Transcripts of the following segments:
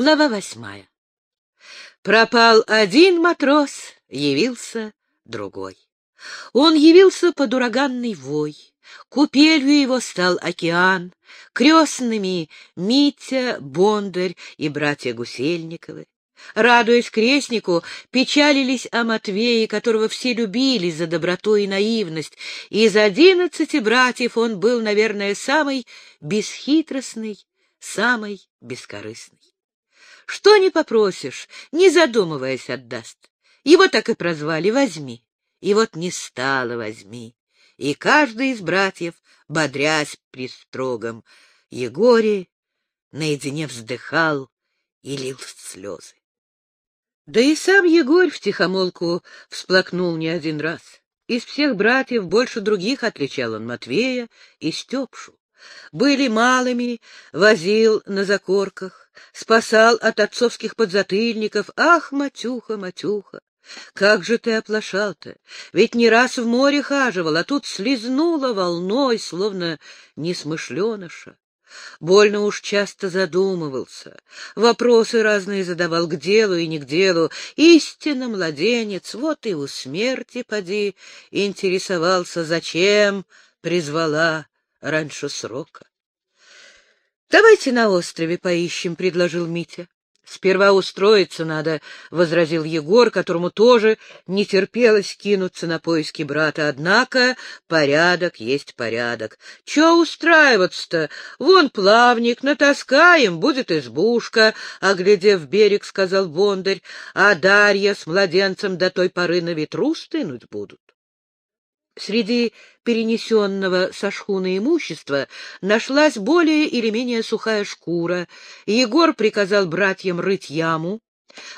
Глава восьмая. Пропал один матрос, явился другой. Он явился под ураганный вой. Купелью его стал океан, крестными Митя, Бондарь и братья Гусельниковы. Радуясь крестнику, печалились о Матвее, которого все любили за доброту и наивность. Из одиннадцати братьев он был, наверное, самый бесхитростный, самый бескорыстный. Что не попросишь, не задумываясь, отдаст. Его так и прозвали «возьми». И вот не стало «возьми». И каждый из братьев, бодрясь при строгом Егоре, наедине вздыхал и лил слезы. Да и сам Егорь втихомолку всплакнул не один раз. Из всех братьев больше других отличал он Матвея и Степшу были малыми, возил на закорках, спасал от отцовских подзатыльников. Ах, Матюха, Матюха! Как же ты оплошал-то? Ведь не раз в море хаживал, а тут слезнула волной, словно несмышленыша. Больно уж часто задумывался, вопросы разные задавал к делу и не к делу. Истинно младенец, вот и у смерти поди, интересовался, зачем призвала раньше срока. — Давайте на острове поищем, — предложил Митя. — Сперва устроиться надо, — возразил Егор, которому тоже не терпелось кинуться на поиски брата. Однако порядок есть порядок. Че устраиваться-то? Вон плавник, натаскаем, будет избушка, — оглядев берег, сказал Бондарь, — а Дарья с младенцем до той поры на ветру стынуть будут. Среди перенесенного со шхуны имущества нашлась более или менее сухая шкура. Егор приказал братьям рыть яму.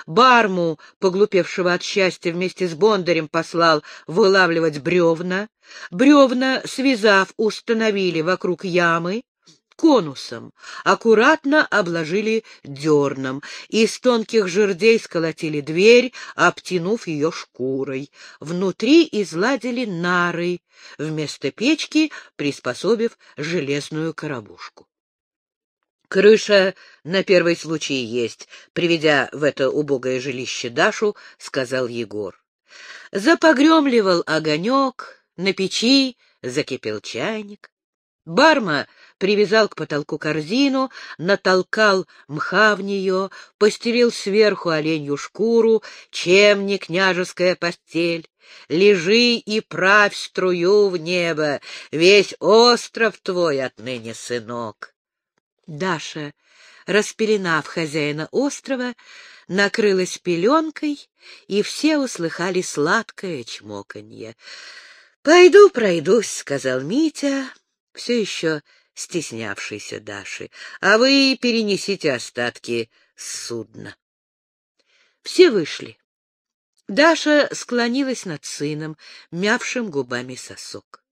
Барму, поглупевшего от счастья, вместе с Бондарем послал вылавливать бревна. Бревна, связав, установили вокруг ямы конусом, аккуратно обложили дерном, из тонких жердей сколотили дверь, обтянув ее шкурой. Внутри изладили нары, вместо печки приспособив железную коробушку. Крыша на первый случай есть, приведя в это убогое жилище Дашу, сказал Егор. Запогремливал огонек, на печи закипел чайник. Барма привязал к потолку корзину, натолкал мха в нее, постелил сверху оленью шкуру, чем не княжеская постель. Лежи и правь струю в небо, весь остров твой отныне, сынок. Даша, распеленав хозяина острова, накрылась пеленкой, и все услыхали сладкое чмоканье. — Пойду пройдусь, — сказал Митя, все еще стеснявшейся Даши, а вы перенесите остатки с судна. Все вышли. Даша склонилась над сыном, мявшим губами сосок.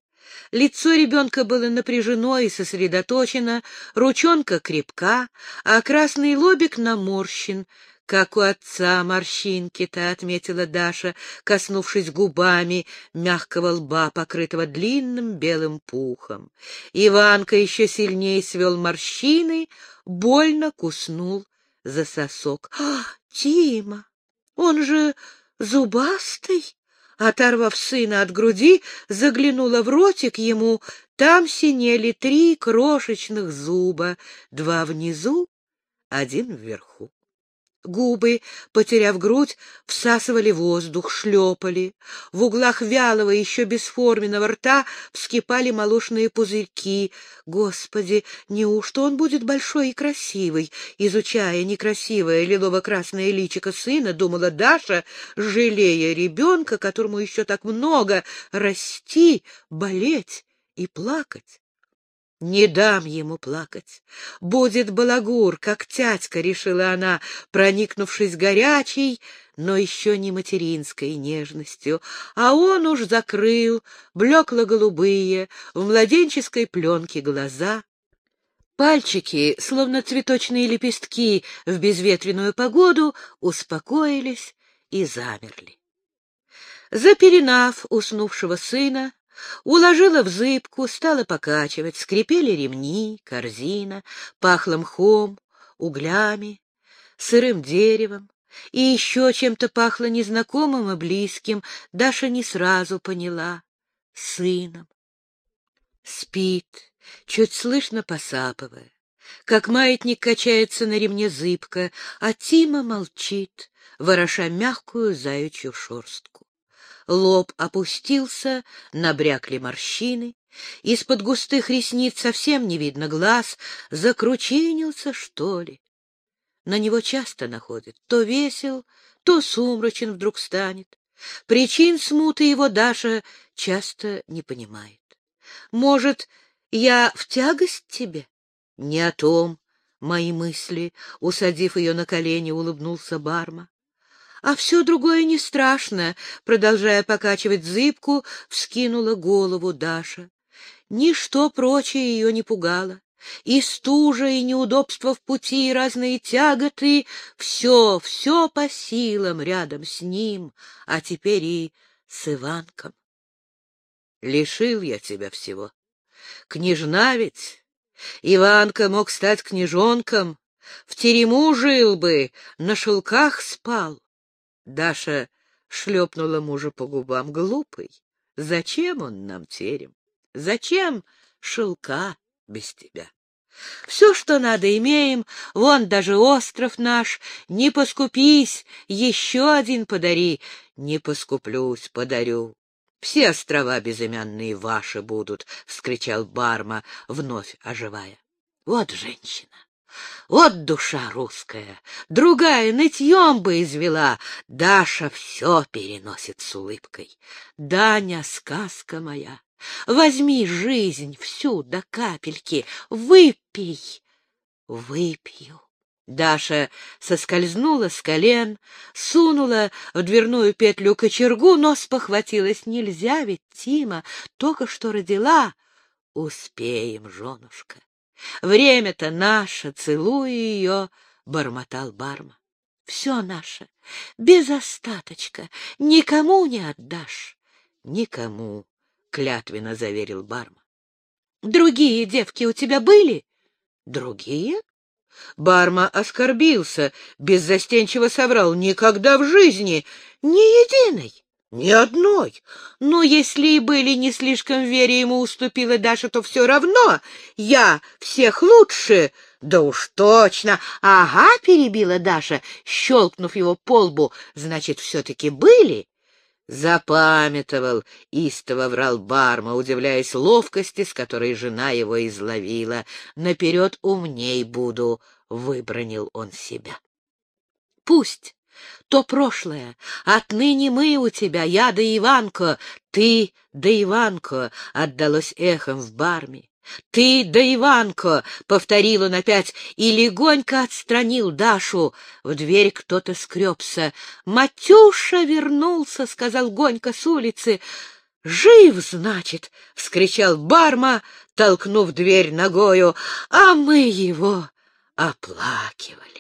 Лицо ребенка было напряжено и сосредоточено, ручонка крепка, а красный лобик наморщен, как у отца морщинки-то, — отметила Даша, коснувшись губами мягкого лба, покрытого длинным белым пухом. Иванка еще сильнее свел морщины, больно куснул за сосок. — А, Тима, он же зубастый! Оторвав сына от груди, заглянула в ротик ему. Там синели три крошечных зуба, два внизу, один вверху. Губы, потеряв грудь, всасывали воздух, шлепали. В углах вялого, еще бесформенного рта вскипали молочные пузырьки. Господи, неужто он будет большой и красивый? Изучая некрасивое лилово-красное личико сына, думала Даша, жалея ребенка, которому еще так много расти, болеть и плакать. Не дам ему плакать. Будет балагур, как тятька, — решила она, проникнувшись горячей, но еще не материнской нежностью. А он уж закрыл блекло-голубые в младенческой пленке глаза. Пальчики, словно цветочные лепестки в безветренную погоду, успокоились и замерли. Запеленав уснувшего сына, Уложила в зыбку, стала покачивать, скрипели ремни, корзина, пахло мхом, углями. сырым деревом, и еще чем-то пахло незнакомым и близким, Даша не сразу поняла — сыном. Спит, чуть слышно посапывая, как маятник качается на ремне зыбка, а Тима молчит, вороша мягкую заячью шерстку. Лоб опустился, набрякли морщины, из-под густых ресниц совсем не видно глаз, закручинился, что ли. На него часто находит, то весел, то сумрачен вдруг станет. Причин смуты его Даша часто не понимает. Может, я в тягость тебе? Не о том мои мысли, усадив ее на колени, улыбнулся Барма. А все другое не страшно, продолжая покачивать зыбку, вскинула голову Даша. Ничто прочее ее не пугало. И стужа, и неудобства в пути, и разные тяготы — все, все по силам рядом с ним, а теперь и с Иванком. Лишил я тебя всего. Княжна ведь. Иванка мог стать княжонком, в терему жил бы, на шелках спал. Даша шлепнула мужа по губам. Глупый. Зачем он нам терем? Зачем шелка без тебя? Все, что надо, имеем, вон даже остров наш. Не поскупись, еще один подари. Не поскуплюсь, подарю. Все острова безымянные ваши будут, — вскричал Барма, вновь оживая. Вот женщина! Вот душа русская, другая нытьем бы извела. Даша все переносит с улыбкой. Даня, сказка моя, возьми жизнь всю до капельки, выпей. Выпью. Даша соскользнула с колен, сунула в дверную петлю кочергу, но спохватилась. Нельзя ведь, Тима, только что родила. Успеем, женушка. Время-то наше, целуя ее, — бормотал Барма. Все наше, без остаточка, никому не отдашь. Никому, — клятвенно заверил Барма. Другие девки у тебя были? Другие? Барма оскорбился, беззастенчиво соврал. Никогда в жизни, ни единой. Ни одной. Но если и были не слишком вере ему уступила Даша, то все равно я всех лучше. Да уж точно. Ага, перебила Даша, щелкнув его по лбу. Значит, все-таки были? Запамятовал, истово врал Барма, удивляясь ловкости, с которой жена его изловила. Наперед умней буду, выбронил он себя. Пусть то прошлое. Отныне мы у тебя, я да Иванко, ты да Иванко, отдалось эхом в барме. «Ты да Иванко!» — повторил он опять и легонько отстранил Дашу. В дверь кто-то скребся. «Матюша вернулся!» — сказал Гонька с улицы. «Жив, значит!» — вскричал Барма, толкнув дверь ногою. «А мы его оплакивали!»